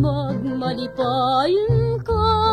magmalipayon ka.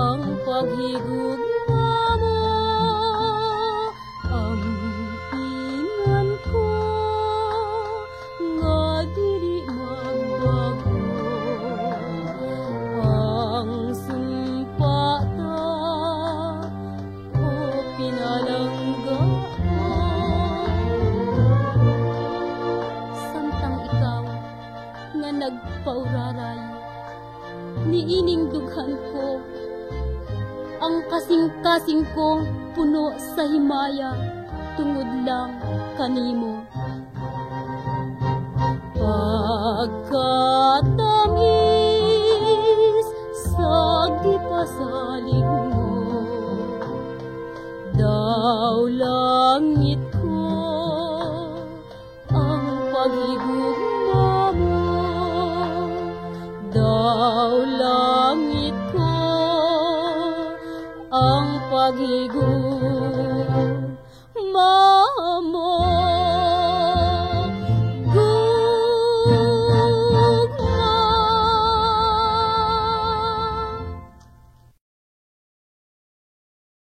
Ang paghigugma mo. Ang pingan ko nga dili magbago. Ang sumpa ta o pinalangga. Samtang ikaw nga nagpauraray niining dughan ko ang kasing-kasing ko puno sa himaya tungod lang kanimo. Pagkatamis sa gipasalig mo daw langit ang paghigugma